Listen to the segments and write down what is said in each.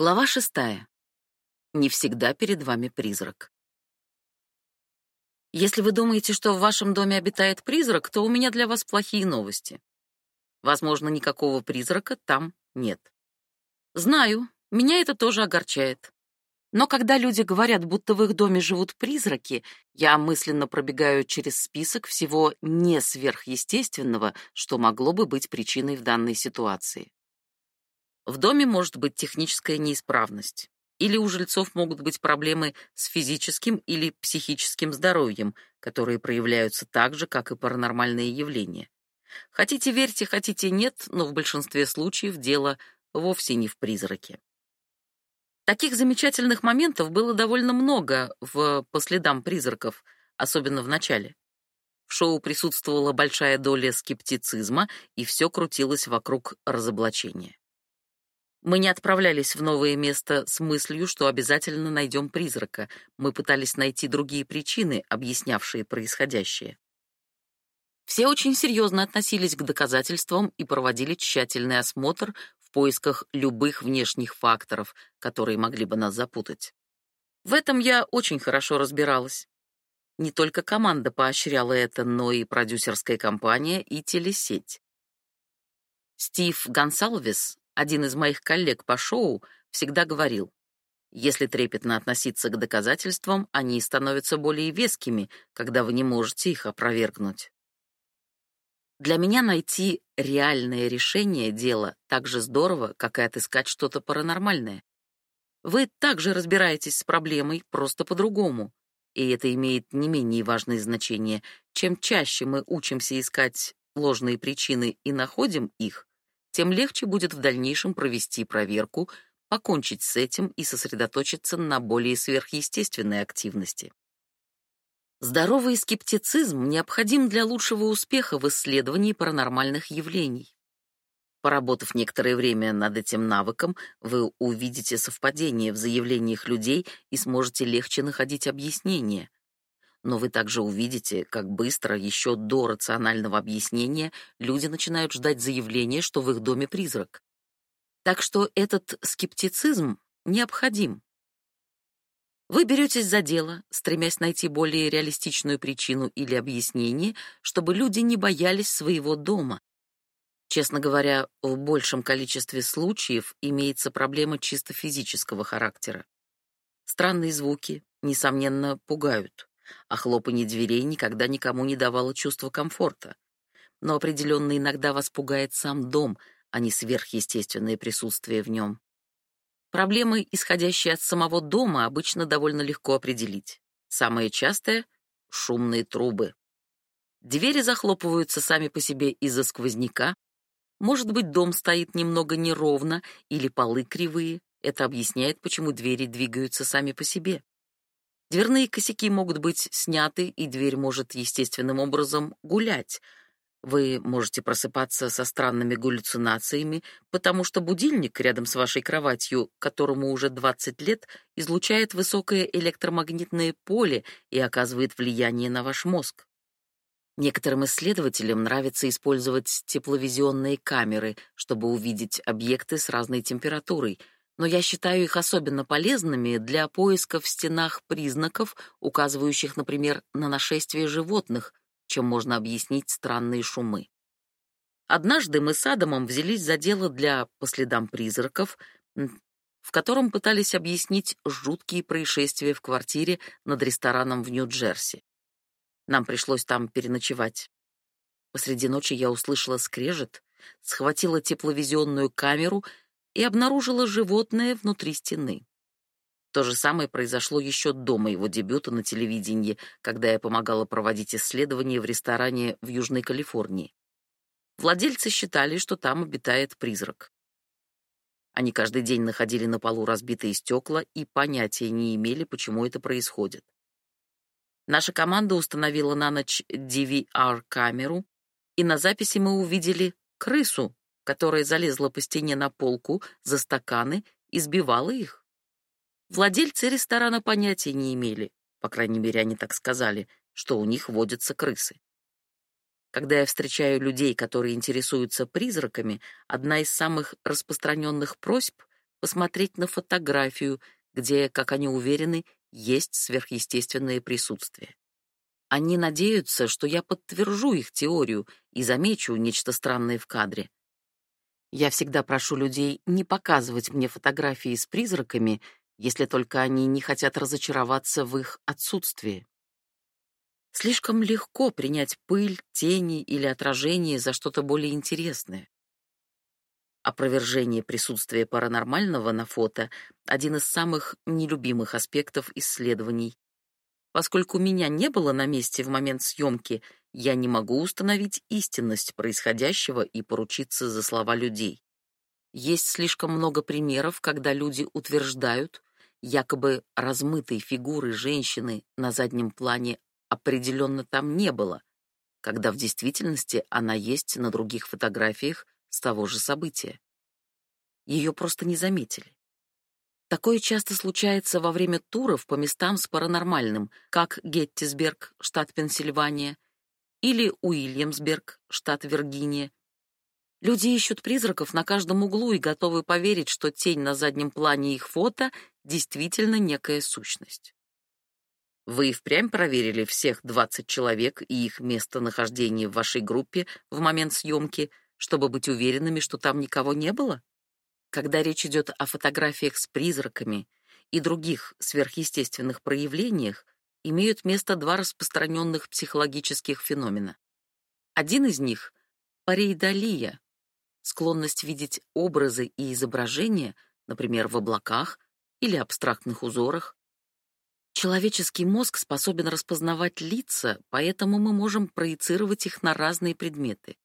Глава шестая. Не всегда перед вами призрак. Если вы думаете, что в вашем доме обитает призрак, то у меня для вас плохие новости. Возможно, никакого призрака там нет. Знаю, меня это тоже огорчает. Но когда люди говорят, будто в их доме живут призраки, я мысленно пробегаю через список всего не сверхъестественного, что могло бы быть причиной в данной ситуации. В доме может быть техническая неисправность. Или у жильцов могут быть проблемы с физическим или психическим здоровьем, которые проявляются так же, как и паранормальные явления. Хотите верьте, хотите нет, но в большинстве случаев дело вовсе не в призраке. Таких замечательных моментов было довольно много в «По следам призраков», особенно в начале. В шоу присутствовала большая доля скептицизма, и все крутилось вокруг разоблачения. Мы не отправлялись в новое место с мыслью, что обязательно найдем призрака. Мы пытались найти другие причины, объяснявшие происходящее. Все очень серьезно относились к доказательствам и проводили тщательный осмотр в поисках любых внешних факторов, которые могли бы нас запутать. В этом я очень хорошо разбиралась. Не только команда поощряла это, но и продюсерская компания, и телесеть. Стив Гонсалвес, один из моих коллег по шоу, всегда говорил, если трепетно относиться к доказательствам, они становятся более вескими, когда вы не можете их опровергнуть. Для меня найти реальное решение дела так же здорово, как и отыскать что-то паранормальное. Вы также разбираетесь с проблемой, просто по-другому. И это имеет не менее важное значение. Чем чаще мы учимся искать ложные причины и находим их, тем легче будет в дальнейшем провести проверку, покончить с этим и сосредоточиться на более сверхъестественной активности. Здоровый скептицизм необходим для лучшего успеха в исследовании паранормальных явлений. Поработав некоторое время над этим навыком, вы увидите совпадение в заявлениях людей и сможете легче находить объяснения но вы также увидите, как быстро, еще до рационального объяснения, люди начинают ждать заявления, что в их доме призрак. Так что этот скептицизм необходим. Вы беретесь за дело, стремясь найти более реалистичную причину или объяснение, чтобы люди не боялись своего дома. Честно говоря, в большем количестве случаев имеется проблема чисто физического характера. Странные звуки, несомненно, пугают а хлопанье дверей никогда никому не давало чувства комфорта. Но определенно иногда вас пугает сам дом, а не сверхъестественное присутствие в нем. Проблемы, исходящие от самого дома, обычно довольно легко определить. Самое частое — шумные трубы. Двери захлопываются сами по себе из-за сквозняка. Может быть, дом стоит немного неровно или полы кривые. Это объясняет, почему двери двигаются сами по себе. Дверные косяки могут быть сняты, и дверь может естественным образом гулять. Вы можете просыпаться со странными галлюцинациями, потому что будильник рядом с вашей кроватью, которому уже 20 лет, излучает высокое электромагнитное поле и оказывает влияние на ваш мозг. Некоторым исследователям нравится использовать тепловизионные камеры, чтобы увидеть объекты с разной температурой — но я считаю их особенно полезными для поиска в стенах признаков, указывающих, например, на нашествие животных, чем можно объяснить странные шумы. Однажды мы с Адамом взялись за дело для «По следам призраков», в котором пытались объяснить жуткие происшествия в квартире над рестораном в Нью-Джерси. Нам пришлось там переночевать. Посреди ночи я услышала скрежет, схватила тепловизионную камеру — и обнаружила животное внутри стены. То же самое произошло еще до моего дебюта на телевидении, когда я помогала проводить исследования в ресторане в Южной Калифорнии. Владельцы считали, что там обитает призрак. Они каждый день находили на полу разбитые стекла и понятия не имели, почему это происходит. Наша команда установила на ночь DVR-камеру, и на записи мы увидели крысу, которая залезла по стене на полку за стаканы и сбивала их. Владельцы ресторана понятия не имели, по крайней мере, они так сказали, что у них водятся крысы. Когда я встречаю людей, которые интересуются призраками, одна из самых распространенных просьб — посмотреть на фотографию, где, как они уверены, есть сверхъестественное присутствие. Они надеются, что я подтвержу их теорию и замечу нечто странное в кадре. Я всегда прошу людей не показывать мне фотографии с призраками, если только они не хотят разочароваться в их отсутствии. Слишком легко принять пыль, тени или отражение за что-то более интересное. Опровержение присутствия паранормального на фото — один из самых нелюбимых аспектов исследований. Поскольку меня не было на месте в момент съемки — я не могу установить истинность происходящего и поручиться за слова людей. Есть слишком много примеров, когда люди утверждают, якобы размытой фигуры женщины на заднем плане определенно там не было, когда в действительности она есть на других фотографиях с того же события. Ее просто не заметили. Такое часто случается во время туров по местам с паранормальным, как Геттисберг, штат Пенсильвания, или Уильямсберг, штат Виргиния. Люди ищут призраков на каждом углу и готовы поверить, что тень на заднем плане их фото действительно некая сущность. Вы и впрямь проверили всех 20 человек и их местонахождение в вашей группе в момент съемки, чтобы быть уверенными, что там никого не было? Когда речь идет о фотографиях с призраками и других сверхъестественных проявлениях, имеют место два распространенных психологических феномена. Один из них — парейдалия, склонность видеть образы и изображения, например, в облаках или абстрактных узорах. Человеческий мозг способен распознавать лица, поэтому мы можем проецировать их на разные предметы.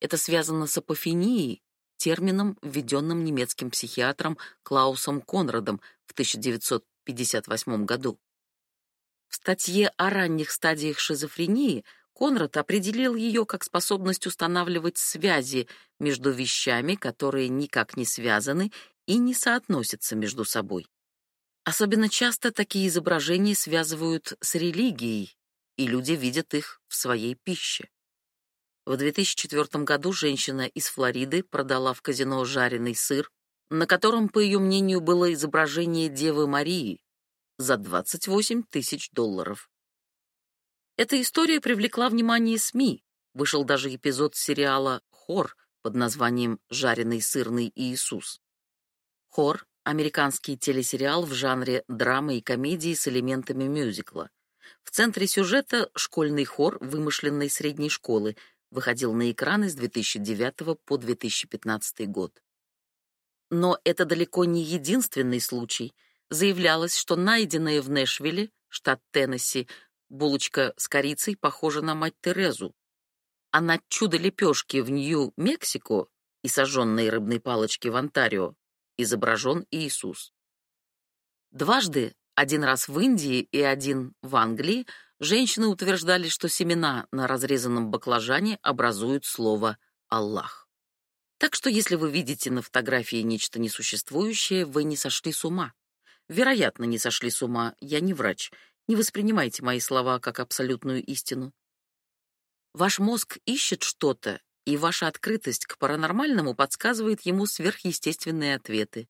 Это связано с апофенией, термином, введенным немецким психиатром Клаусом Конрадом в 1958 году. В статье о ранних стадиях шизофрении Конрад определил ее как способность устанавливать связи между вещами, которые никак не связаны и не соотносятся между собой. Особенно часто такие изображения связывают с религией, и люди видят их в своей пище. В 2004 году женщина из Флориды продала в казино жареный сыр, на котором, по ее мнению, было изображение Девы Марии, за 28 тысяч долларов. Эта история привлекла внимание СМИ. Вышел даже эпизод сериала «Хор» под названием «Жареный сырный Иисус». «Хор» — американский телесериал в жанре драмы и комедии с элементами мюзикла. В центре сюжета школьный хор вымышленной средней школы выходил на экраны с 2009 по 2015 год. Но это далеко не единственный случай — заявлялось, что найденная в Нэшвилле, штат Теннесси, булочка с корицей похожа на мать Терезу, а на чудо лепешке в Нью-Мексико и сожженные рыбные палочки в Онтарио изображен Иисус. Дважды, один раз в Индии и один в Англии, женщины утверждали, что семена на разрезанном баклажане образуют слово «Аллах». Так что если вы видите на фотографии нечто несуществующее, вы не сошли с ума вероятно, не сошли с ума. Я не врач. Не воспринимайте мои слова как абсолютную истину. Ваш мозг ищет что-то, и ваша открытость к паранормальному подсказывает ему сверхъестественные ответы.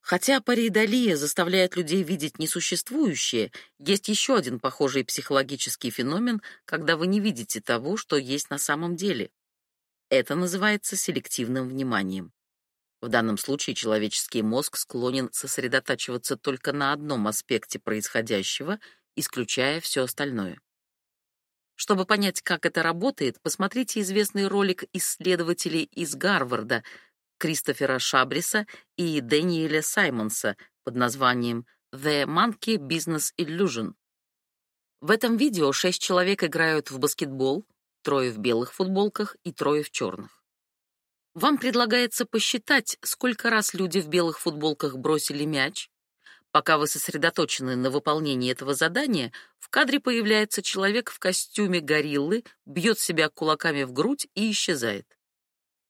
Хотя пареидолия заставляет людей видеть несуществующее, есть еще один похожий психологический феномен, когда вы не видите того, что есть на самом деле. Это называется селективным вниманием. В данном случае человеческий мозг склонен сосредотачиваться только на одном аспекте происходящего, исключая все остальное. Чтобы понять, как это работает, посмотрите известный ролик исследователей из Гарварда Кристофера Шабриса и Дэниеля Саймонса под названием «The Monkey Business Illusion». В этом видео шесть человек играют в баскетбол, трое в белых футболках и трое в черных. Вам предлагается посчитать, сколько раз люди в белых футболках бросили мяч. Пока вы сосредоточены на выполнении этого задания, в кадре появляется человек в костюме гориллы, бьет себя кулаками в грудь и исчезает.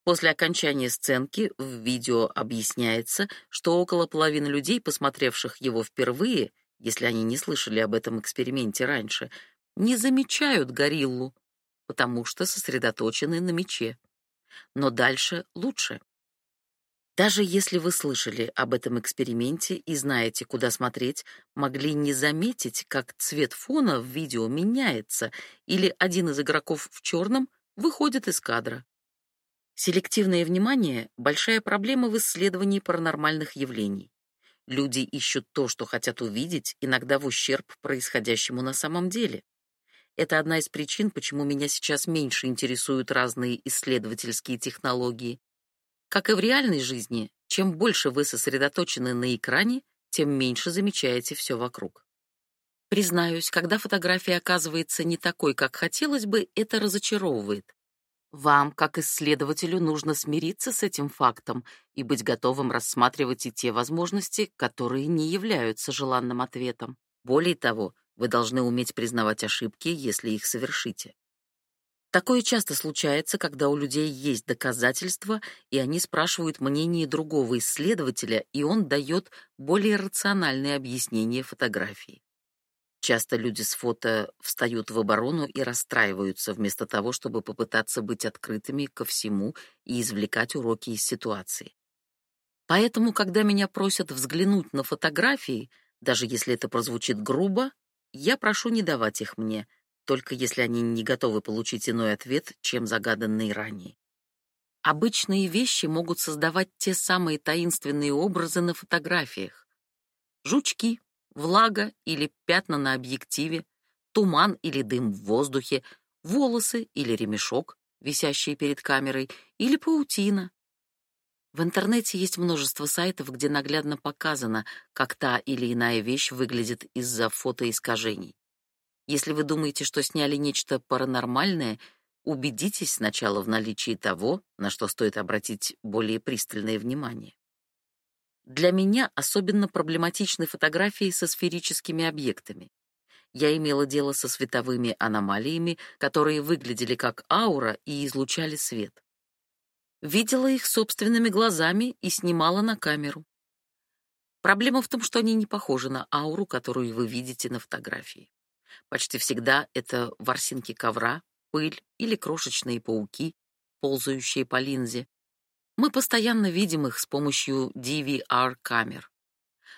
После окончания сценки в видео объясняется, что около половины людей, посмотревших его впервые, если они не слышали об этом эксперименте раньше, не замечают гориллу, потому что сосредоточены на мече но дальше лучше. Даже если вы слышали об этом эксперименте и знаете, куда смотреть, могли не заметить, как цвет фона в видео меняется или один из игроков в черном выходит из кадра. Селективное внимание — большая проблема в исследовании паранормальных явлений. Люди ищут то, что хотят увидеть, иногда в ущерб происходящему на самом деле. Это одна из причин, почему меня сейчас меньше интересуют разные исследовательские технологии. Как и в реальной жизни, чем больше вы сосредоточены на экране, тем меньше замечаете все вокруг. Признаюсь, когда фотография оказывается не такой, как хотелось бы, это разочаровывает. Вам, как исследователю, нужно смириться с этим фактом и быть готовым рассматривать и те возможности, которые не являются желанным ответом. Более того, вы должны уметь признавать ошибки, если их совершите. Такое часто случается, когда у людей есть доказательства, и они спрашивают мнение другого исследователя, и он дает более рациональное объяснение фотографии. Часто люди с фото встают в оборону и расстраиваются вместо того, чтобы попытаться быть открытыми ко всему и извлекать уроки из ситуации. Поэтому, когда меня просят взглянуть на фотографии, даже если это прозвучит грубо, я прошу не давать их мне, только если они не готовы получить иной ответ, чем загаданный ранее. Обычные вещи могут создавать те самые таинственные образы на фотографиях. Жучки, влага или пятна на объективе, туман или дым в воздухе, волосы или ремешок, висящие перед камерой, или паутина, в интернете есть множество сайтов, где наглядно показано, как та или иная вещь выглядит из-за фотоискажений. Если вы думаете, что сняли нечто паранормальное, убедитесь сначала в наличии того, на что стоит обратить более пристальное внимание. Для меня особенно проблематичны фотографии со сферическими объектами. Я имела дело со световыми аномалиями, которые выглядели как аура и излучали свет видела их собственными глазами и снимала на камеру. Проблема в том, что они не похожи на ауру, которую вы видите на фотографии. Почти всегда это ворсинки ковра, пыль или крошечные пауки, ползающие по линзе. Мы постоянно видим их с помощью DVR-камер.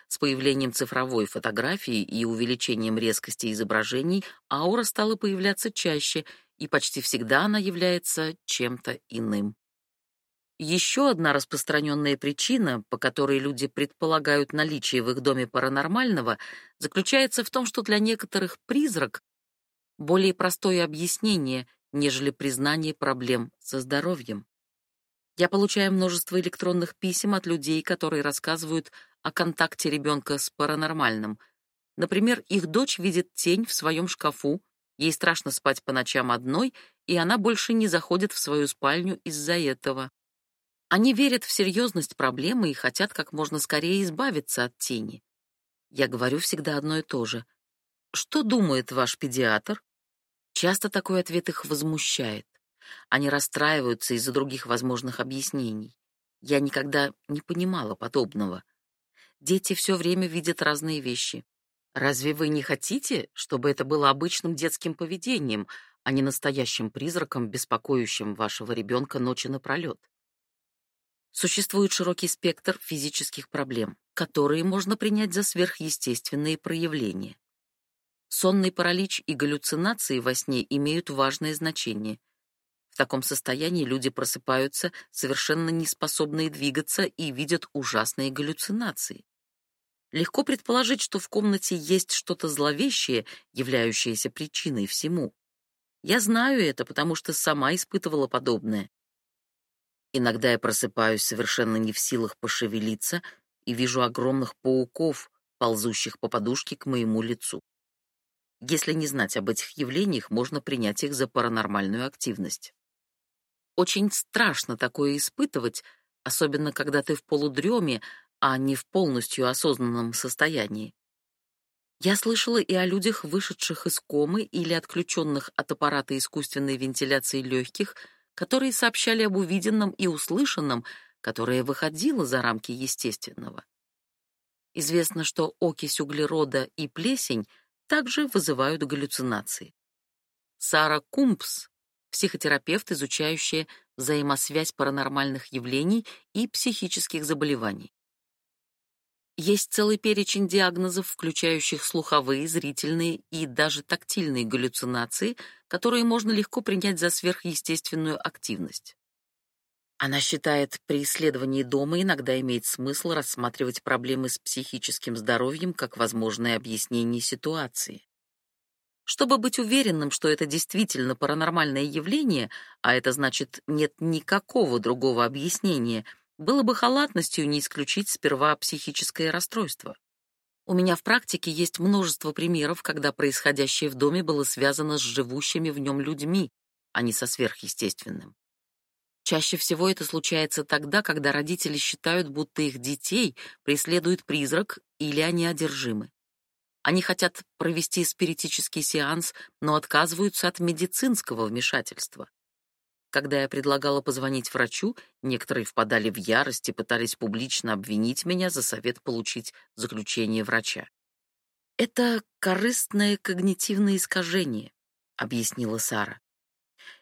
С появлением цифровой фотографии и увеличением резкости изображений аура стала появляться чаще, и почти всегда она является чем-то иным. Еще одна распространенная причина, по которой люди предполагают наличие в их доме паранормального, заключается в том, что для некоторых призрак — более простое объяснение, нежели признание проблем со здоровьем. Я получаю множество электронных писем от людей, которые рассказывают о контакте ребенка с паранормальным. Например, их дочь видит тень в своем шкафу, ей страшно спать по ночам одной, и она больше не заходит в свою спальню из-за этого. Они верят в серьезность проблемы и хотят как можно скорее избавиться от тени. Я говорю всегда одно и то же. Что думает ваш педиатр? Часто такой ответ их возмущает. Они расстраиваются из-за других возможных объяснений. Я никогда не понимала подобного. Дети все время видят разные вещи. Разве вы не хотите, чтобы это было обычным детским поведением, а не настоящим призраком, беспокоящим вашего ребенка ночи напролет? Существует широкий спектр физических проблем, которые можно принять за сверхъестественные проявления. Сонный паралич и галлюцинации во сне имеют важное значение. В таком состоянии люди просыпаются, совершенно неспособные двигаться и видят ужасные галлюцинации. Легко предположить, что в комнате есть что-то зловещее, являющееся причиной всему. Я знаю это, потому что сама испытывала подобное. Иногда я просыпаюсь совершенно не в силах пошевелиться и вижу огромных пауков, ползущих по подушке к моему лицу. Если не знать об этих явлениях, можно принять их за паранормальную активность. Очень страшно такое испытывать, особенно когда ты в полудреме, а не в полностью осознанном состоянии. Я слышала и о людях, вышедших из комы или отключенных от аппарата искусственной вентиляции легких — которые сообщали об увиденном и услышанном, которое выходило за рамки естественного. Известно, что окись углерода и плесень также вызывают галлюцинации. Сара Кумпс, психотерапевт, изучающая взаимосвязь паранормальных явлений и психических заболеваний. Есть целый перечень диагнозов, включающих слуховые, зрительные и даже тактильные галлюцинации, которые можно легко принять за сверхъестественную активность. Она считает, при исследовании дома иногда имеет смысл рассматривать проблемы с психическим здоровьем как возможное объяснение ситуации. Чтобы быть уверенным, что это действительно паранормальное явление, а это значит, нет никакого другого объяснения, было бы халатностью не исключить сперва психическое расстройство. У меня в практике есть множество примеров, когда происходящее в доме было связано с живущими в нем людьми, а не со сверхъестественным. Чаще всего это случается тогда, когда родители считают, будто их детей преследует призрак или они одержимы. Они хотят провести спиритический сеанс, но отказываются от медицинского вмешательства. Когда я предлагала позвонить врачу, некоторые впадали в ярость и пытались публично обвинить меня за совет получить заключение врача. «Это корыстное когнитивное искажение», — объяснила Сара.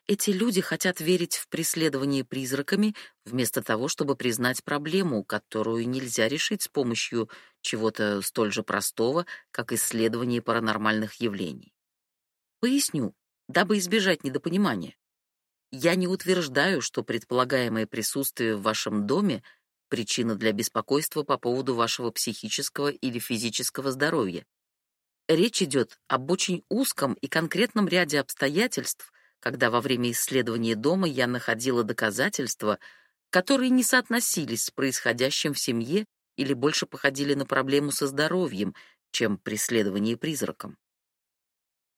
«Эти люди хотят верить в преследование призраками вместо того, чтобы признать проблему, которую нельзя решить с помощью чего-то столь же простого, как исследование паранормальных явлений». Поясню, дабы избежать недопонимания. Я не утверждаю, что предполагаемое присутствие в вашем доме — причина для беспокойства по поводу вашего психического или физического здоровья. Речь идет об очень узком и конкретном ряде обстоятельств, когда во время исследования дома я находила доказательства, которые не соотносились с происходящим в семье или больше походили на проблему со здоровьем, чем преследование призраком.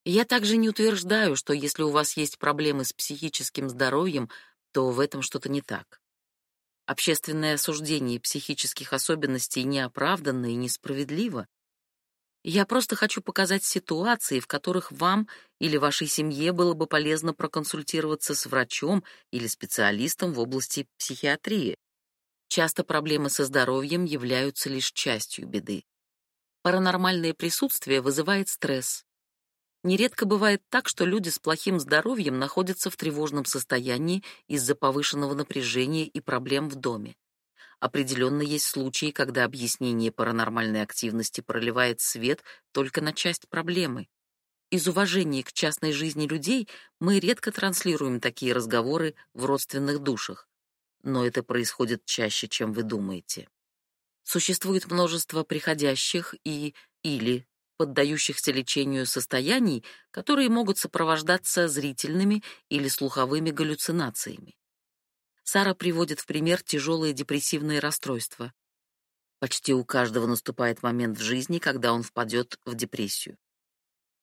Я также не утверждаю, что если у вас есть проблемы с психическим здоровьем, то в этом что-то не так. Общественное осуждение психических особенностей неоправданно и несправедливо. Я просто хочу показать ситуации, в которых вам или вашей семье было бы полезно проконсультироваться с врачом или специалистом в области психиатрии. Часто проблемы со здоровьем являются лишь частью беды. Паранормальное присутствие вызывает стресс, Нередко бывает так, что люди с плохим здоровьем находятся в тревожном состоянии из-за повышенного напряжения и проблем в доме. Определенно есть случаи, когда объяснение паранормальной активности проливает свет только на часть проблемы. Из уважения к частной жизни людей мы редко транслируем такие разговоры в родственных душах. Но это происходит чаще, чем вы думаете. Существует множество приходящих и или поддающихся лечению состояний, которые могут сопровождаться зрительными или слуховыми галлюцинациями. Сара приводит в пример тяжелые депрессивные расстройства. Почти у каждого наступает момент в жизни, когда он впадет в депрессию.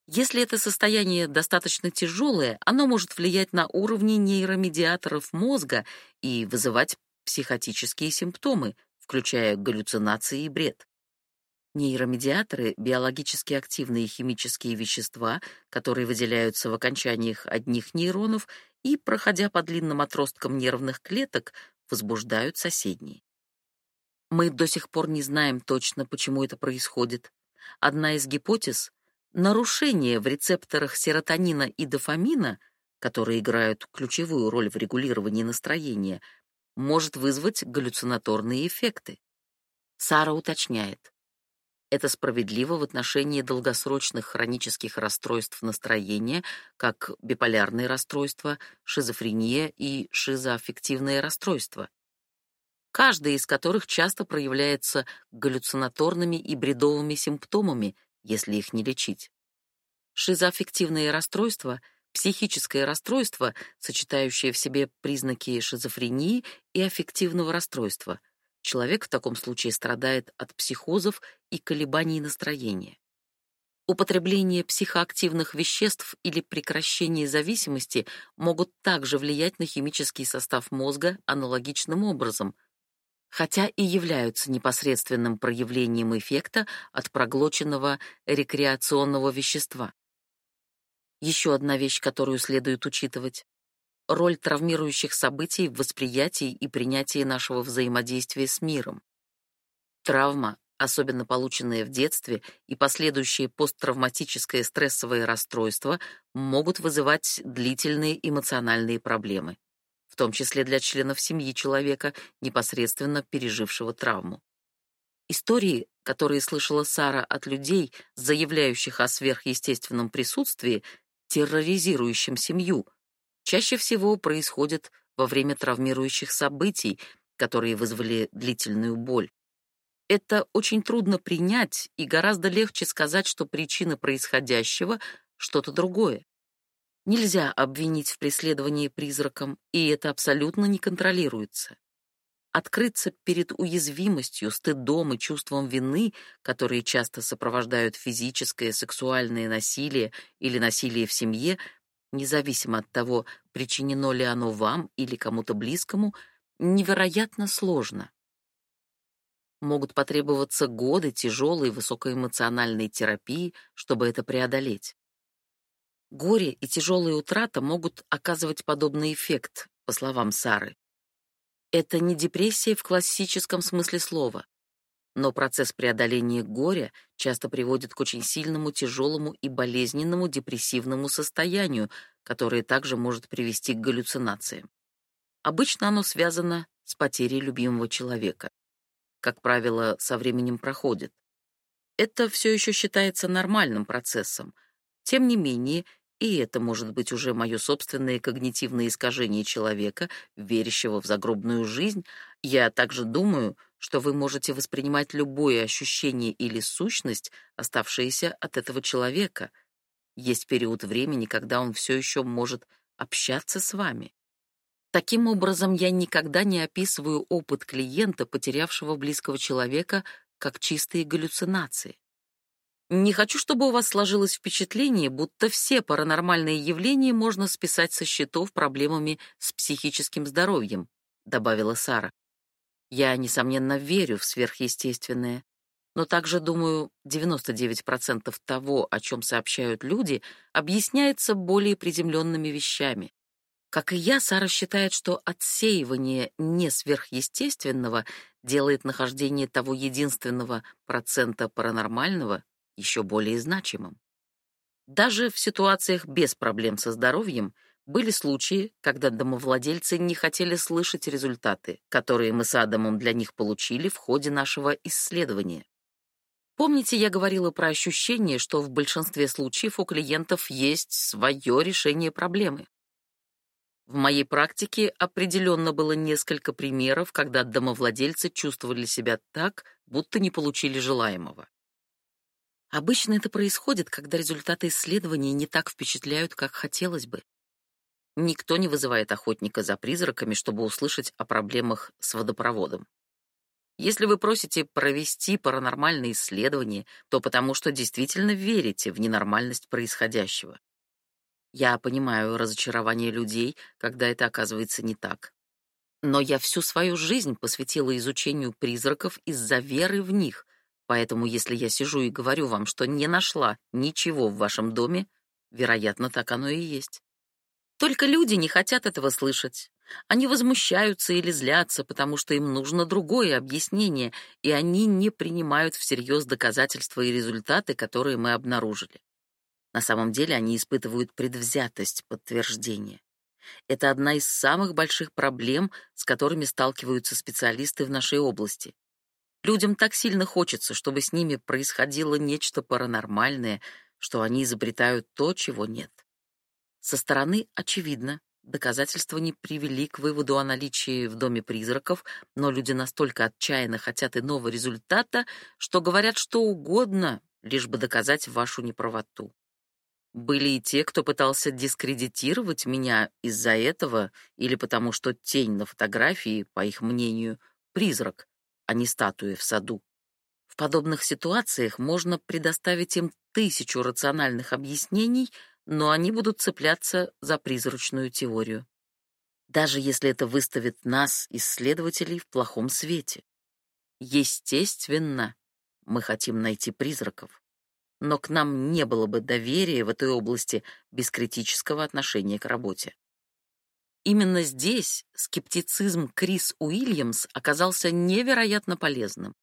Если это состояние достаточно тяжелое, оно может влиять на уровни нейромедиаторов мозга и вызывать психотические симптомы, включая галлюцинации и бред. Нейромедиаторы — биологически активные химические вещества, которые выделяются в окончаниях одних нейронов и, проходя по длинным отросткам нервных клеток, возбуждают соседние. Мы до сих пор не знаем точно, почему это происходит. Одна из гипотез — нарушение в рецепторах серотонина и дофамина, которые играют ключевую роль в регулировании настроения, может вызвать галлюцинаторные эффекты. Сара уточняет. Это справедливо в отношении долгосрочных хронических расстройств настроения, как биполярные расстройства, шизофрения и шизоаффективные расстройства, каждое из которых часто проявляется галлюцинаторными и бредовыми симптомами, если их не лечить. Шизоаффективные расстройства — психическое расстройство, сочетающее в себе признаки шизофрении и аффективного расстройства — Человек в таком случае страдает от психозов и колебаний настроения. Употребление психоактивных веществ или прекращение зависимости могут также влиять на химический состав мозга аналогичным образом, хотя и являются непосредственным проявлением эффекта от проглоченного рекреационного вещества. Еще одна вещь, которую следует учитывать роль травмирующих событий в восприятии и принятии нашего взаимодействия с миром. Травма, особенно полученная в детстве, и последующие посттравматическое стрессовое расстройство могут вызывать длительные эмоциональные проблемы, в том числе для членов семьи человека, непосредственно пережившего травму. Истории, которые слышала Сара от людей, заявляющих о сверхъестественном присутствии, терроризирующем семью — чаще всего происходят во время травмирующих событий, которые вызвали длительную боль. Это очень трудно принять и гораздо легче сказать, что причина происходящего — что-то другое. Нельзя обвинить в преследовании призраком, и это абсолютно не контролируется. Открыться перед уязвимостью, стыдом и чувством вины, которые часто сопровождают физическое, сексуальное насилие или насилие в семье — независимо от того, причинено ли оно вам или кому-то близкому, невероятно сложно. Могут потребоваться годы тяжелой высокоэмоциональной терапии, чтобы это преодолеть. Горе и тяжелая утрата могут оказывать подобный эффект, по словам Сары. Это не депрессия в классическом смысле слова. Но процесс преодоления горя часто приводит к очень сильному, тяжелому и болезненному депрессивному состоянию, которое также может привести к галлюцинациям. Обычно оно связано с потерей любимого человека. Как правило, со временем проходит. Это все еще считается нормальным процессом. Тем не менее, и это может быть уже мое собственное когнитивное искажение человека, верящего в загробную жизнь, я также думаю — что вы можете воспринимать любое ощущение или сущность, оставшиеся от этого человека. Есть период времени, когда он все еще может общаться с вами. Таким образом, я никогда не описываю опыт клиента, потерявшего близкого человека, как чистые галлюцинации. Не хочу, чтобы у вас сложилось впечатление, будто все паранормальные явления можно списать со счетов проблемами с психическим здоровьем, добавила Сара. Я, несомненно, верю в сверхъестественное, но также, думаю, 99% того, о чем сообщают люди, объясняется более приземленными вещами. Как и я, Сара считает, что отсеивание несверхъестественного делает нахождение того единственного процента паранормального еще более значимым. Даже в ситуациях без проблем со здоровьем — были случаи, когда домовладельцы не хотели слышать результаты, которые мы с Адамом для них получили в ходе нашего исследования. Помните, я говорила про ощущение, что в большинстве случаев у клиентов есть свое решение проблемы? В моей практике определенно было несколько примеров, когда домовладельцы чувствовали себя так, будто не получили желаемого. Обычно это происходит, когда результаты исследования не так впечатляют, как хотелось бы, Никто не вызывает охотника за призраками, чтобы услышать о проблемах с водопроводом. Если вы просите провести паранормальные исследования, то потому что действительно верите в ненормальность происходящего. Я понимаю разочарование людей, когда это оказывается не так. Но я всю свою жизнь посвятила изучению призраков из-за веры в них, поэтому если я сижу и говорю вам, что не нашла ничего в вашем доме, вероятно, так оно и есть. Только люди не хотят этого слышать. Они возмущаются или злятся, потому что им нужно другое объяснение, и они не принимают всерьез доказательства и результаты, которые мы обнаружили. На самом деле они испытывают предвзятость подтверждения. Это одна из самых больших проблем, с которыми сталкиваются специалисты в нашей области. Людям так сильно хочется, чтобы с ними происходило нечто паранормальное, что они изобретают то, чего нет. Со стороны очевидно, доказательства не привели к выводу о наличии в доме призраков, но люди настолько отчаянно хотят иного результата, что говорят что угодно, лишь бы доказать вашу неправоту. Были и те, кто пытался дискредитировать меня из-за этого или потому, что тень на фотографии, по их мнению, призрак, а не статуя в саду. В подобных ситуациях можно предоставить им тысячу рациональных объяснений — но они будут цепляться за призрачную теорию. Даже если это выставит нас, исследователей, в плохом свете. Естественно, мы хотим найти призраков. Но к нам не было бы доверия в этой области без критического отношения к работе. Именно здесь скептицизм Крис Уильямс оказался невероятно полезным.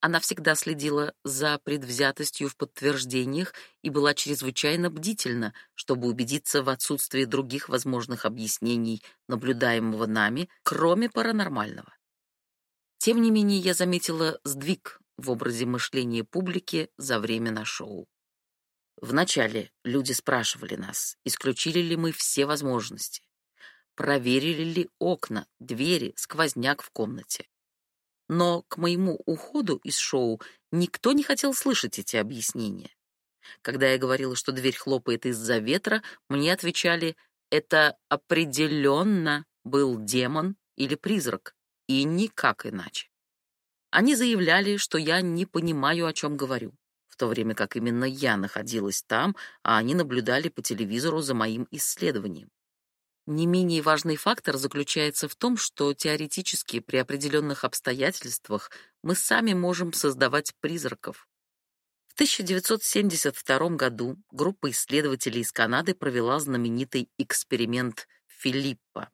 Она всегда следила за предвзятостью в подтверждениях и была чрезвычайно бдительна, чтобы убедиться в отсутствии других возможных объяснений наблюдаемого нами, кроме паранормального. Тем не менее, я заметила сдвиг в образе мышления публики за время на шоу. Вначале люди спрашивали нас, исключили ли мы все возможности, проверили ли окна, двери, сквозняк в комнате но к моему уходу из шоу никто не хотел слышать эти объяснения. Когда я говорила, что дверь хлопает из-за ветра, мне отвечали: "Это определенно был демон или призрак, и никак иначе". Они заявляли, что я не понимаю, о чем говорю, в то время как именно я находилась там, а они наблюдали по телевизору за моим исследованием. Не менее важный фактор заключается в том, что теоретически при определенных обстоятельствах мы сами можем создавать призраков. В 1972 году группа исследователей из Канады провела знаменитый эксперимент Филиппа,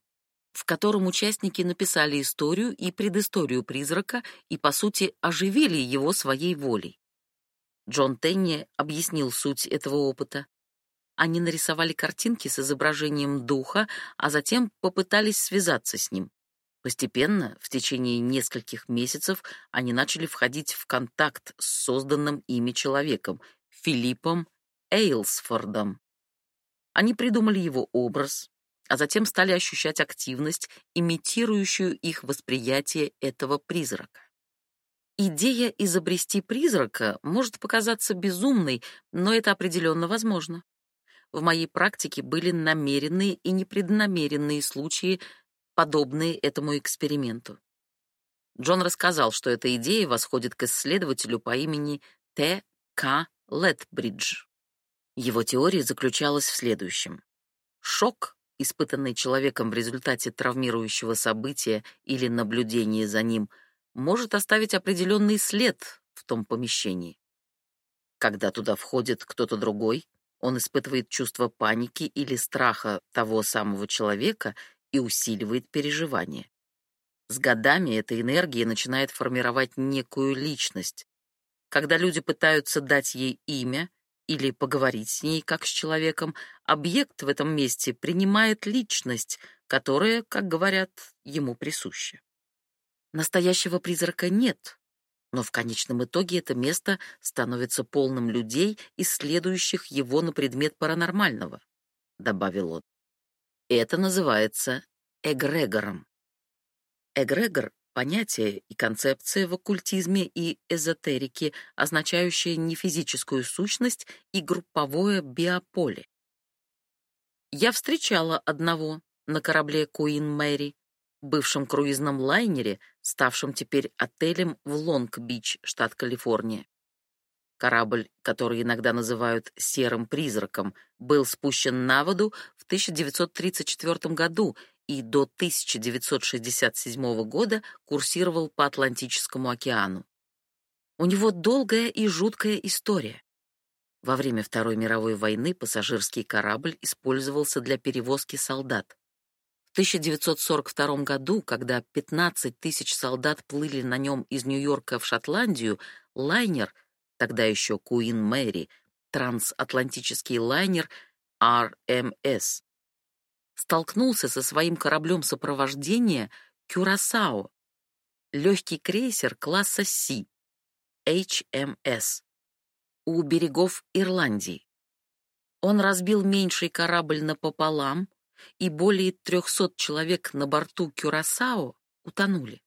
в котором участники написали историю и предысторию призрака и, по сути, оживили его своей волей. Джон Тенни объяснил суть этого опыта. Они нарисовали картинки с изображением духа, а затем попытались связаться с ним. Постепенно, в течение нескольких месяцев, они начали входить в контакт с созданным ими человеком, Филиппом Эйлсфордом. Они придумали его образ, а затем стали ощущать активность, имитирующую их восприятие этого призрака. Идея изобрести призрака может показаться безумной, но это определенно возможно в моей практике были намеренные и непреднамеренные случаи, подобные этому эксперименту. Джон рассказал, что эта идея восходит к исследователю по имени Т. К. Летбридж. Его теория заключалась в следующем. Шок, испытанный человеком в результате травмирующего события или наблюдения за ним, может оставить определенный след в том помещении. Когда туда входит кто-то другой, он испытывает чувство паники или страха того самого человека и усиливает переживания. С годами эта энергия начинает формировать некую личность. Когда люди пытаются дать ей имя или поговорить с ней как с человеком, объект в этом месте принимает личность, которая, как говорят, ему присуща. Настоящего призрака нет, но в конечном итоге это место становится полным людей, исследующих его на предмет паранормального, добавил он. Это называется эгрегором. Эгрегор понятие и концепция в оккультизме и эзотерике, означающее не физическую сущность и групповое биополе. Я встречала одного на корабле Куин Мэри бывшем круизном лайнере, ставшем теперь отелем в Лонг-Бич, штат Калифорния. Корабль, который иногда называют «серым призраком», был спущен на воду в 1934 году и до 1967 года курсировал по Атлантическому океану. У него долгая и жуткая история. Во время Второй мировой войны пассажирский корабль использовался для перевозки солдат. 1942 году, когда 15 тысяч солдат плыли на нем из Нью-Йорка в Шотландию, лайнер, тогда еще Куин Мэри, трансатлантический лайнер RMS, эм столкнулся со своим кораблем сопровождения Кюрасао, легкий крейсер класса Си, HMS, эм у берегов Ирландии. Он разбил меньший корабль напополам, и более 300 человек на борту Кюрасао утонули.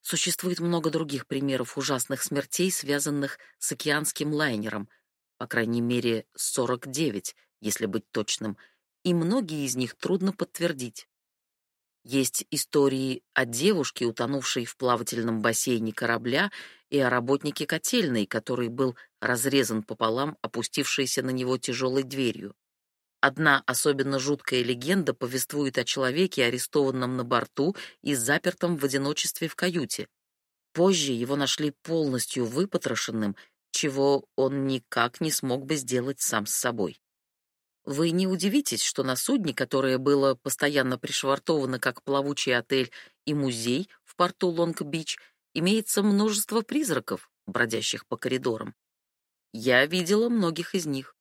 Существует много других примеров ужасных смертей, связанных с океанским лайнером, по крайней мере, 49, если быть точным, и многие из них трудно подтвердить. Есть истории о девушке, утонувшей в плавательном бассейне корабля, и о работнике котельной, который был разрезан пополам, опустившейся на него тяжелой дверью. Одна особенно жуткая легенда повествует о человеке, арестованном на борту и запертом в одиночестве в каюте. Позже его нашли полностью выпотрошенным, чего он никак не смог бы сделать сам с собой. Вы не удивитесь, что на судне, которое было постоянно пришвартовано как плавучий отель и музей в порту Лонг-Бич, имеется множество призраков, бродящих по коридорам. Я видела многих из них.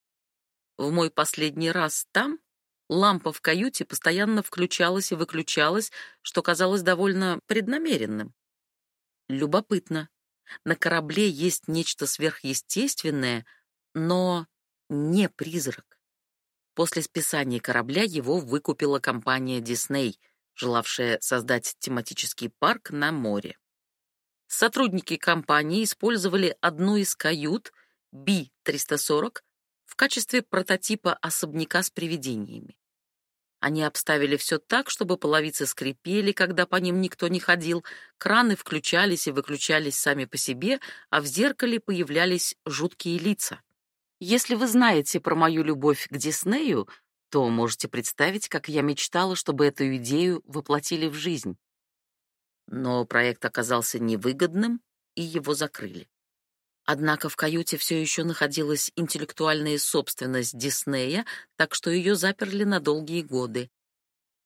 В мой последний раз там лампа в каюте постоянно включалась и выключалась, что казалось довольно преднамеренным. Любопытно. На корабле есть нечто сверхъестественное, но не призрак. После списания корабля его выкупила компания Дисней, желавшая создать тематический парк на море. Сотрудники компании использовали одну из кают B-340 в качестве прототипа особняка с привидениями. Они обставили все так, чтобы половицы скрипели, когда по ним никто не ходил, краны включались и выключались сами по себе, а в зеркале появлялись жуткие лица. Если вы знаете про мою любовь к Диснею, то можете представить, как я мечтала, чтобы эту идею воплотили в жизнь. Но проект оказался невыгодным, и его закрыли. Однако в каюте все еще находилась интеллектуальная собственность Диснея, так что ее заперли на долгие годы.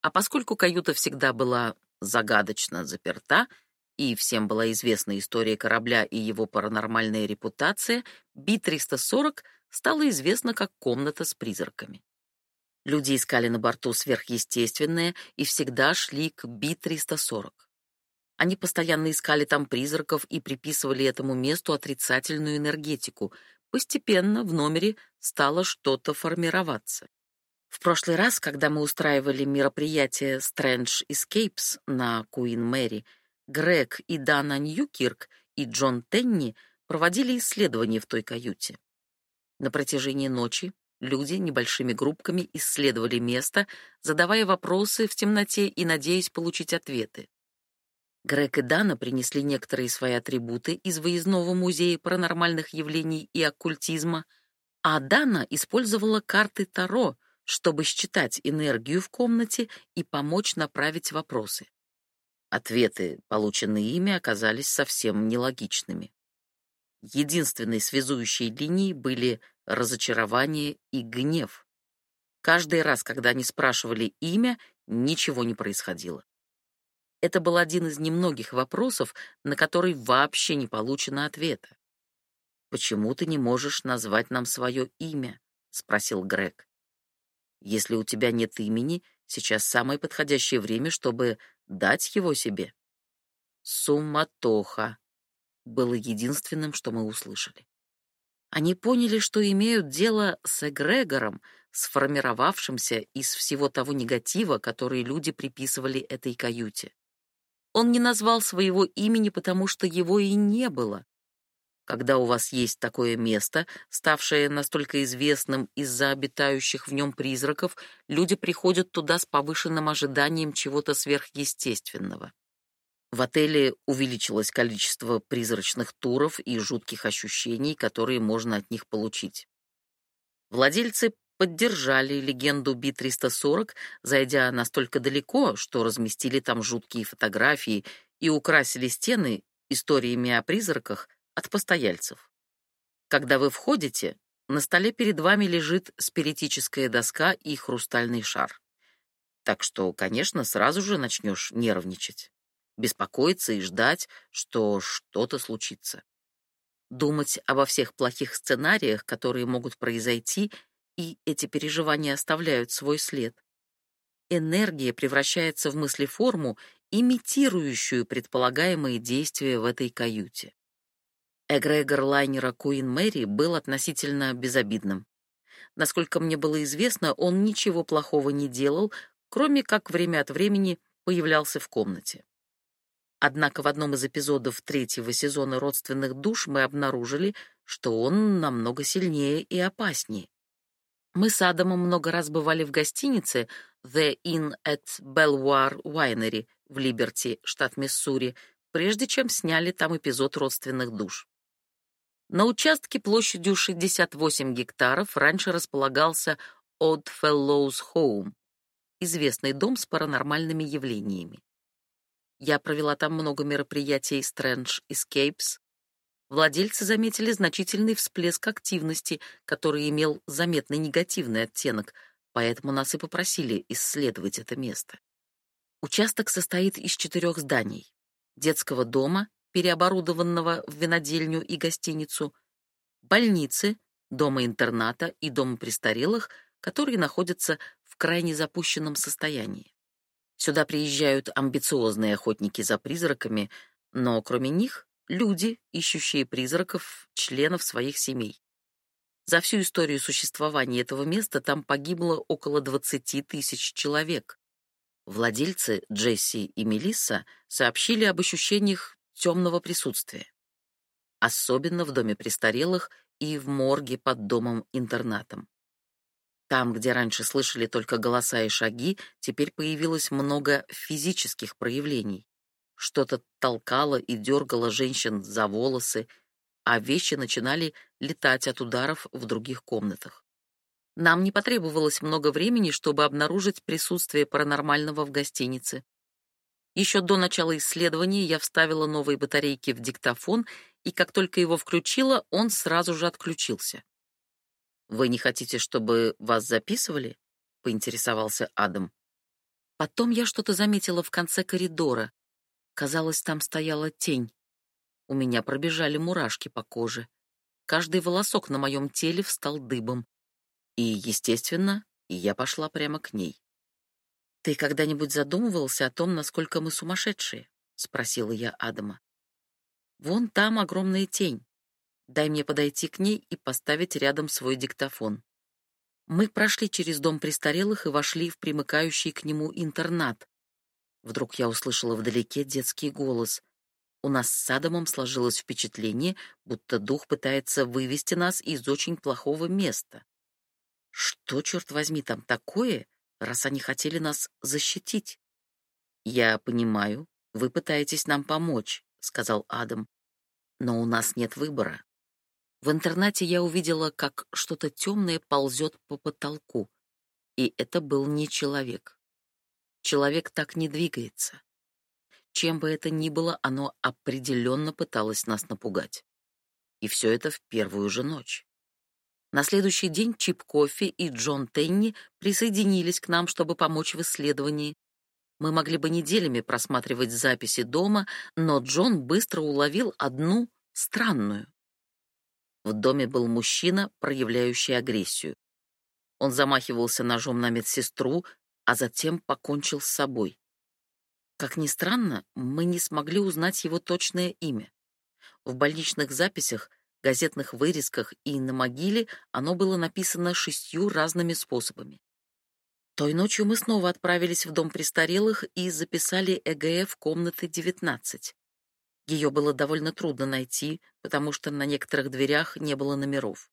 А поскольку каюта всегда была загадочно заперта, и всем была известна история корабля и его паранормальная репутация, Би-340 стала известна как комната с призраками. Люди искали на борту сверхъестественное и всегда шли к Би-340. Они постоянно искали там призраков и приписывали этому месту отрицательную энергетику. Постепенно в номере стало что-то формироваться. В прошлый раз, когда мы устраивали мероприятие Strange Escapes на Queen Mary, Грег и Дана Ньюкирк и Джон Тенни проводили исследования в той каюте. На протяжении ночи люди небольшими группками исследовали место, задавая вопросы в темноте и надеясь получить ответы. Грег и Дана принесли некоторые свои атрибуты из выездного музея паранормальных явлений и оккультизма, а Дана использовала карты Таро, чтобы считать энергию в комнате и помочь направить вопросы. Ответы, полученные ими, оказались совсем нелогичными. Единственной связующей линией были разочарование и гнев. Каждый раз, когда они спрашивали имя, ничего не происходило. Это был один из немногих вопросов, на который вообще не получено ответа. «Почему ты не можешь назвать нам свое имя?» — спросил Грег. «Если у тебя нет имени, сейчас самое подходящее время, чтобы дать его себе». «Суматоха» было единственным, что мы услышали. Они поняли, что имеют дело с эгрегором, сформировавшимся из всего того негатива, который люди приписывали этой каюте. Он не назвал своего имени, потому что его и не было. Когда у вас есть такое место, ставшее настолько известным из-за обитающих в нем призраков, люди приходят туда с повышенным ожиданием чего-то сверхъестественного. В отеле увеличилось количество призрачных туров и жутких ощущений, которые можно от них получить. Владельцы поддержали легенду Би-340, зайдя настолько далеко, что разместили там жуткие фотографии и украсили стены историями о призраках от постояльцев. Когда вы входите, на столе перед вами лежит спиритическая доска и хрустальный шар. Так что, конечно, сразу же начнешь нервничать, беспокоиться и ждать, что что-то случится. Думать обо всех плохих сценариях, которые могут произойти — и эти переживания оставляют свой след. Энергия превращается в мыслеформу, имитирующую предполагаемые действия в этой каюте. Эгрегор лайнера Queen Мэри был относительно безобидным. Насколько мне было известно, он ничего плохого не делал, кроме как время от времени появлялся в комнате. Однако в одном из эпизодов третьего сезона «Родственных душ» мы обнаружили, что он намного сильнее и опаснее. Мы с Адамом много раз бывали в гостинице The Inn at Belvoir Winery в Либерти, штат Миссури, прежде чем сняли там эпизод родственных душ. На участке площадью 68 гектаров раньше располагался Odd Fellows Home, известный дом с паранормальными явлениями. Я провела там много мероприятий Strange Escapes, владельцы заметили значительный всплеск активности, который имел заметный негативный оттенок, поэтому нас и попросили исследовать это место. Участок состоит из четырех зданий. Детского дома, переоборудованного в винодельню и гостиницу, больницы, дома-интерната и дома престарелых, которые находятся в крайне запущенном состоянии. Сюда приезжают амбициозные охотники за призраками, но кроме них люди, ищущие призраков, членов своих семей. За всю историю существования этого места там погибло около 20 тысяч человек. Владельцы Джесси и Мелисса сообщили об ощущениях темного присутствия. Особенно в доме престарелых и в морге под домом-интернатом. Там, где раньше слышали только голоса и шаги, теперь появилось много физических проявлений что-то толкало и дергало женщин за волосы, а вещи начинали летать от ударов в других комнатах. Нам не потребовалось много времени, чтобы обнаружить присутствие паранормального в гостинице. Еще до начала исследования я вставила новые батарейки в диктофон, и как только его включила, он сразу же отключился. «Вы не хотите, чтобы вас записывали?» — поинтересовался Адам. Потом я что-то заметила в конце коридора. Казалось, там стояла тень. У меня пробежали мурашки по коже. Каждый волосок на моем теле встал дыбом. И, естественно, я пошла прямо к ней. «Ты когда-нибудь задумывался о том, насколько мы сумасшедшие?» — спросила я Адама. «Вон там огромная тень. Дай мне подойти к ней и поставить рядом свой диктофон». Мы прошли через дом престарелых и вошли в примыкающий к нему интернат, Вдруг я услышала вдалеке детский голос. У нас с Адамом сложилось впечатление, будто дух пытается вывести нас из очень плохого места. Что, черт возьми, там такое, раз они хотели нас защитить? Я понимаю, вы пытаетесь нам помочь, сказал Адам. Но у нас нет выбора. В интернате я увидела, как что-то темное ползет по потолку, и это был не человек. Человек так не двигается. Чем бы это ни было, оно определенно пыталось нас напугать. И все это в первую же ночь. На следующий день Чип Кофи и Джон Тенни присоединились к нам, чтобы помочь в исследовании. Мы могли бы неделями просматривать записи дома, но Джон быстро уловил одну странную. В доме был мужчина, проявляющий агрессию. Он замахивался ножом на медсестру, а затем покончил с собой. Как ни странно, мы не смогли узнать его точное имя. В больничных записях, газетных вырезках и на могиле оно было написано шестью разными способами. Той ночью мы снова отправились в дом престарелых и записали ЭГФ комнаты 19. Ее было довольно трудно найти, потому что на некоторых дверях не было номеров.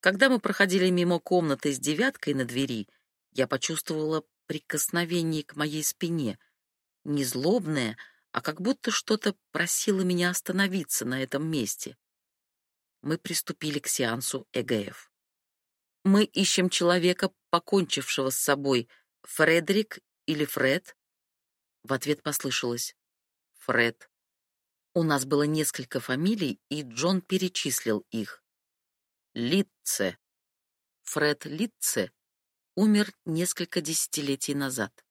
Когда мы проходили мимо комнаты с девяткой на двери — я почувствовала прикосновение к моей спине, не злобное, а как будто что-то просило меня остановиться на этом месте. Мы приступили к сеансу ЭГФ. Мы ищем человека, покончившего с собой, Фредерик или Фред? В ответ послышалось «Фред». У нас было несколько фамилий, и Джон перечислил их. Литце. Фред Литце умер несколько десятилетий назад.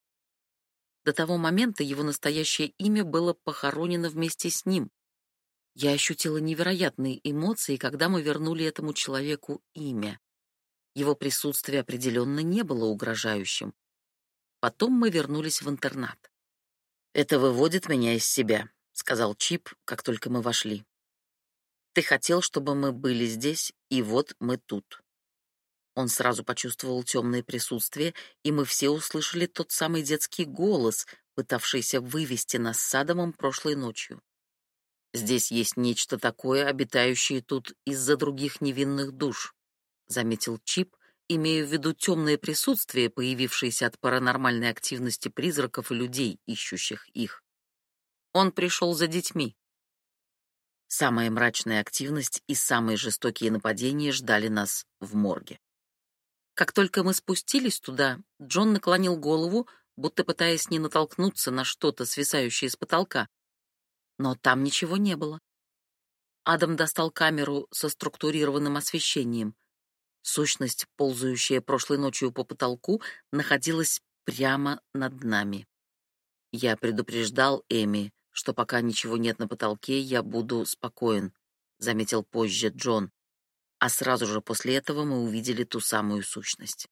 До того момента его настоящее имя было похоронено вместе с ним. Я ощутила невероятные эмоции, когда мы вернули этому человеку имя. Его присутствие определенно не было угрожающим. Потом мы вернулись в интернат. «Это выводит меня из себя», — сказал Чип, как только мы вошли. «Ты хотел, чтобы мы были здесь, и вот мы тут». Он сразу почувствовал темное присутствие, и мы все услышали тот самый детский голос, пытавшийся вывести нас с Адамом прошлой ночью. «Здесь есть нечто такое, обитающее тут из-за других невинных душ», — заметил Чип, имея в виду темное присутствие, появившееся от паранормальной активности призраков и людей, ищущих их. Он пришел за детьми. Самая мрачная активность и самые жестокие нападения ждали нас в морге. Как только мы спустились туда, Джон наклонил голову, будто пытаясь не натолкнуться на что-то, свисающее с потолка. Но там ничего не было. Адам достал камеру со структурированным освещением. Сущность, ползающая прошлой ночью по потолку, находилась прямо над нами. Я предупреждал Эми, что пока ничего нет на потолке, я буду спокоен, заметил позже Джон а сразу же после этого мы увидели ту самую сущность.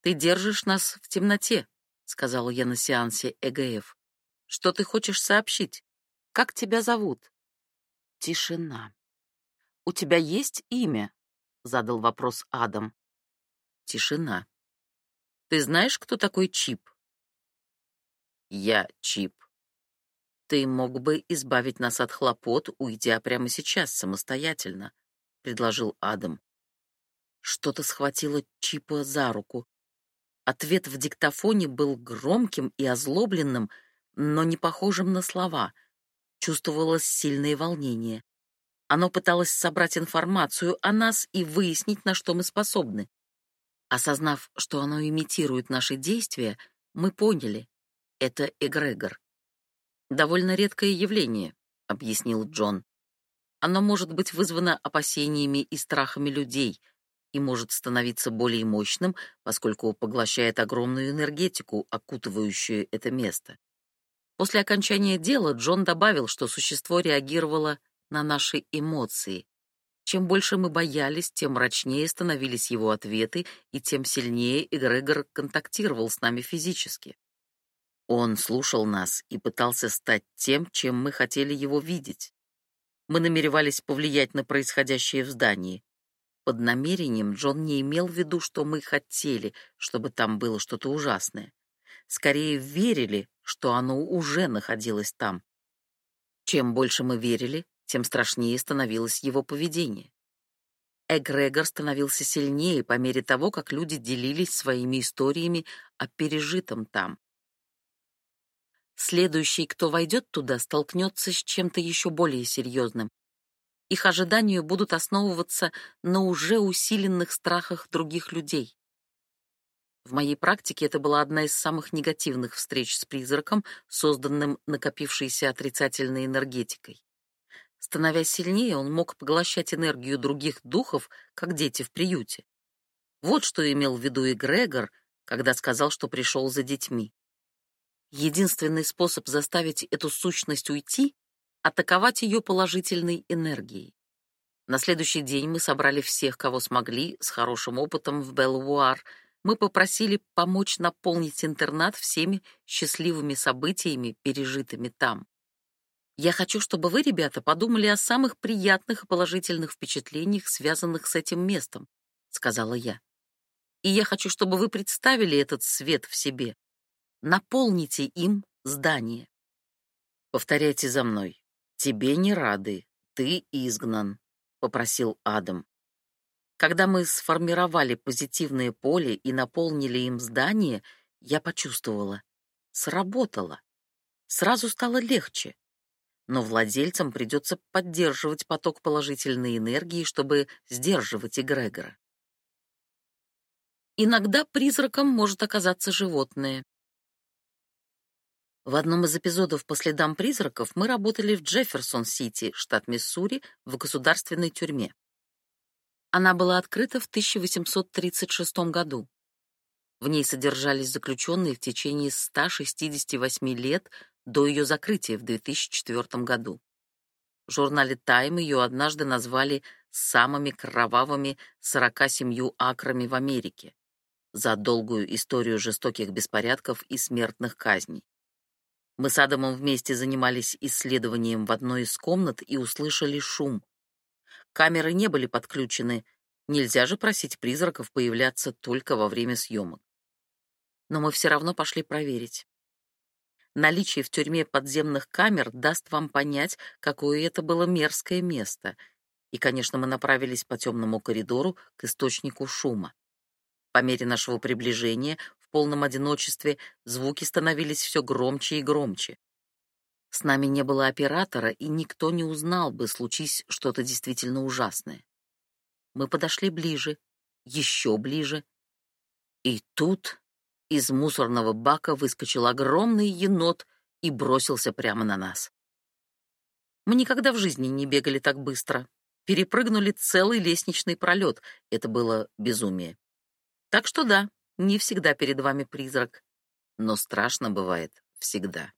«Ты держишь нас в темноте», — сказала я на сеансе ЭГФ. «Что ты хочешь сообщить? Как тебя зовут?» Тишина. «У тебя есть имя?» — задал вопрос Адам. Тишина. «Ты знаешь, кто такой Чип?» «Я Чип». «Ты мог бы избавить нас от хлопот, уйдя прямо сейчас самостоятельно», предложил Адам. Что-то схватило Чипа за руку. Ответ в диктофоне был громким и озлобленным, но не похожим на слова. Чувствовалось сильное волнение. Оно пыталось собрать информацию о нас и выяснить, на что мы способны. Осознав, что оно имитирует наши действия, мы поняли — это эгрегор. «Довольно редкое явление», — объяснил Джон. Оно может быть вызвано опасениями и страхами людей и может становиться более мощным, поскольку поглощает огромную энергетику, окутывающую это место. После окончания дела Джон добавил, что существо реагировало на наши эмоции. Чем больше мы боялись, тем мрачнее становились его ответы, и тем сильнее Эгрегор контактировал с нами физически. Он слушал нас и пытался стать тем, чем мы хотели его видеть мы намеревались повлиять на происходящее в здании. Под намерением Джон не имел в виду, что мы хотели, чтобы там было что-то ужасное. Скорее верили, что оно уже находилось там. Чем больше мы верили, тем страшнее становилось его поведение. Эгрегор становился сильнее по мере того, как люди делились своими историями о пережитом там. Следующий, кто войдет туда, столкнется с чем-то еще более серьезным. Их ожидания будут основываться на уже усиленных страхах других людей. В моей практике это была одна из самых негативных встреч с призраком, созданным накопившейся отрицательной энергетикой. Становясь сильнее, он мог поглощать энергию других духов, как дети в приюте. Вот что имел в виду и Грегор, когда сказал, что пришел за детьми. Единственный способ заставить эту сущность уйти — атаковать ее положительной энергией. На следующий день мы собрали всех, кого смогли, с хорошим опытом в Беллуар. Мы попросили помочь наполнить интернат всеми счастливыми событиями, пережитыми там. Я хочу, чтобы вы, ребята, подумали о самых приятных и положительных впечатлениях, связанных с этим местом, сказала я. И я хочу, чтобы вы представили этот свет в себе, Наполните им здание. Повторяйте за мной. Тебе не рады, ты изгнан, попросил Адам. Когда мы сформировали позитивное поле и наполнили им здание, я почувствовала, сработало. Сразу стало легче. Но владельцам придется поддерживать поток положительной энергии, чтобы сдерживать эгрегора. Иногда призраком может оказаться животное. В одном из эпизодов «После дам призраков» мы работали в Джефферсон-Сити, штат Миссури, в государственной тюрьме. Она была открыта в 1836 году. В ней содержались заключенные в течение 168 лет до ее закрытия в 2004 году. В журнале «Тайм» ее однажды назвали самыми кровавыми 47 акрами в Америке за долгую историю жестоких беспорядков и смертных казней. Мы с Адамом вместе занимались исследованием в одной из комнат и услышали шум. Камеры не были подключены, нельзя же просить призраков появляться только во время съемок. Но мы все равно пошли проверить. Наличие в тюрьме подземных камер даст вам понять, какое это было мерзкое место. И, конечно, мы направились по темному коридору к источнику шума. По мере нашего приближения в полном одиночестве звуки становились все громче и громче. С нами не было оператора, и никто не узнал бы, случись что-то действительно ужасное. Мы подошли ближе, еще ближе. И тут из мусорного бака выскочил огромный енот и бросился прямо на нас. Мы никогда в жизни не бегали так быстро. Перепрыгнули целый лестничный пролет. Это было безумие. Так что да, не всегда перед вами призрак, но страшно бывает всегда.